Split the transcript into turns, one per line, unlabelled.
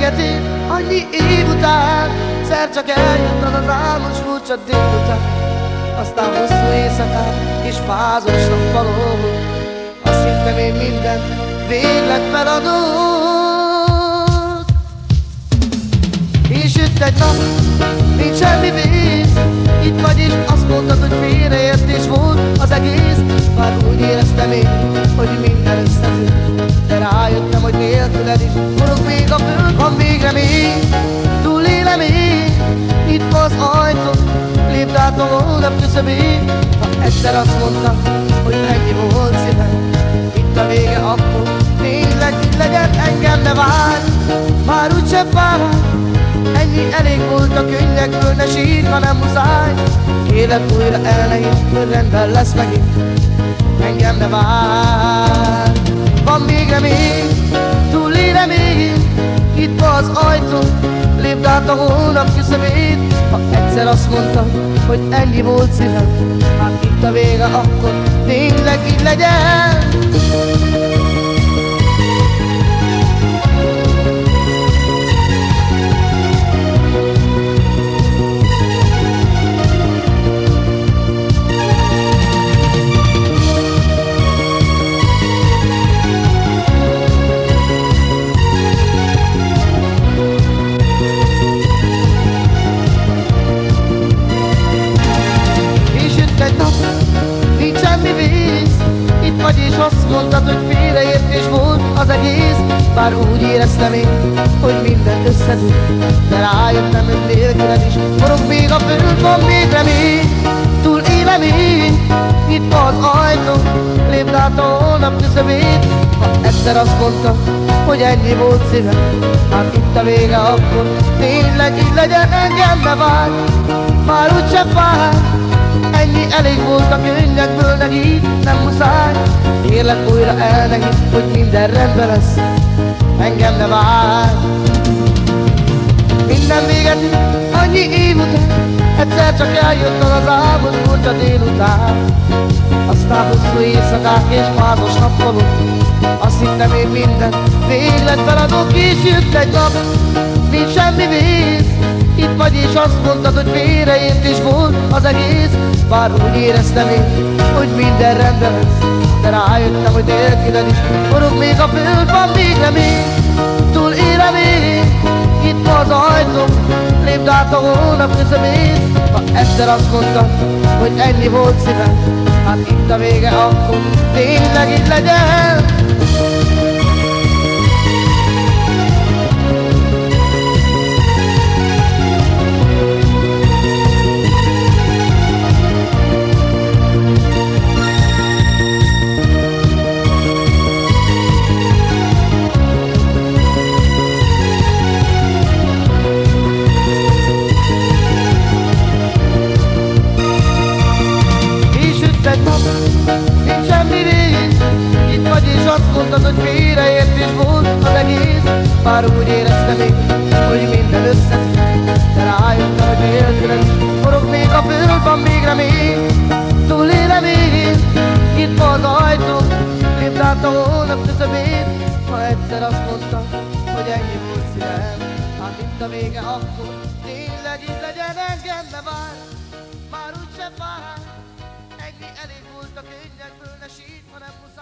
véget ér, annyi év után. Szer csak eljött az álmos furcsa délután. Aztán hosszú éjszakán és fázos nappaló Azt hittem én minden végleg feladok És jött egy nap, nincs semmi víz. Itt vagy és azt mondtad, hogy félreértés volt az egész. Már úgy éreztem én, hogy minden összefügg. De rájöttem, hogy nélküled is Még a föld, van még remény Túlélem én, itt az ajtó Lépd át a holnap küszöbét Ha egyszer azt mondta, hogy ennyi volt szívem Itt a vége akkor Tényleg legyen engem ne várj. Már úgyse várj Ennyi elég volt a könnyekből, ne sír, ha nem muszáj. Élet újra elnehéz, rendben lesz megint. Engem ne vár Van még lépd át a holnap küszöbét Ha egyszer azt mondta, hogy ennyi volt szívem. Hát itt a vége, akkor tényleg így legyen vagy és azt mondtad, hogy félreértés volt az egész. Bár úgy éreztem én, hogy minden összedül De rájöttem, hogy nélküled is Forog még a föld, van még remény. Túl élem én, itt az ajtó Lépd át a holnap küszöbét. Ha egyszer azt mondta, hogy ennyi volt szívem Hát itt a vége akkor. Tényleg így legyen engem ne várj Már úgyse fáj Ennyi elég volt a könnyekből, neki nem muszáj Kérlek újra el neki, hogy minden rendben lesz Engem ne várj Minden véget, annyi év után Egyszer csak eljött az álmos furcsa délután Aztán hosszú éjszakák és fázos nappalok Azt hittem én minden véglet feladok És jött egy nap, nincs semmi víz Itt vagy és azt mondtad, hogy félreértés volt az egész Bár úgy éreztem én, hogy minden rendben De rájöttem, hogy nélküled is Forog még a föld, van még remény. Túl élem én, itt van az ajtó Lépd át a holnap közömét. Ha egyszer azt mondta, hogy ennyi volt szívem Hát itt a vége, akkor. Tényleg itt legyen mondtad, hogy félreértés volt az egész. Bár úgy éreztem én, hogy minden össze De rájöttem, hogy nélküled. Forog még a föld, van még remény Túlélem én, itt van az ajtó. Át a holnap közömét Ha egyszer azt mondta, hogy ennyi volt szívem. Hát itt a vége akkor. Tényleg itt legyen engem ne vár. Már úgyse vár. Ennyi elég volt a könnyekből, ne sít, ha nem muszáj